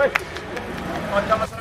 はい。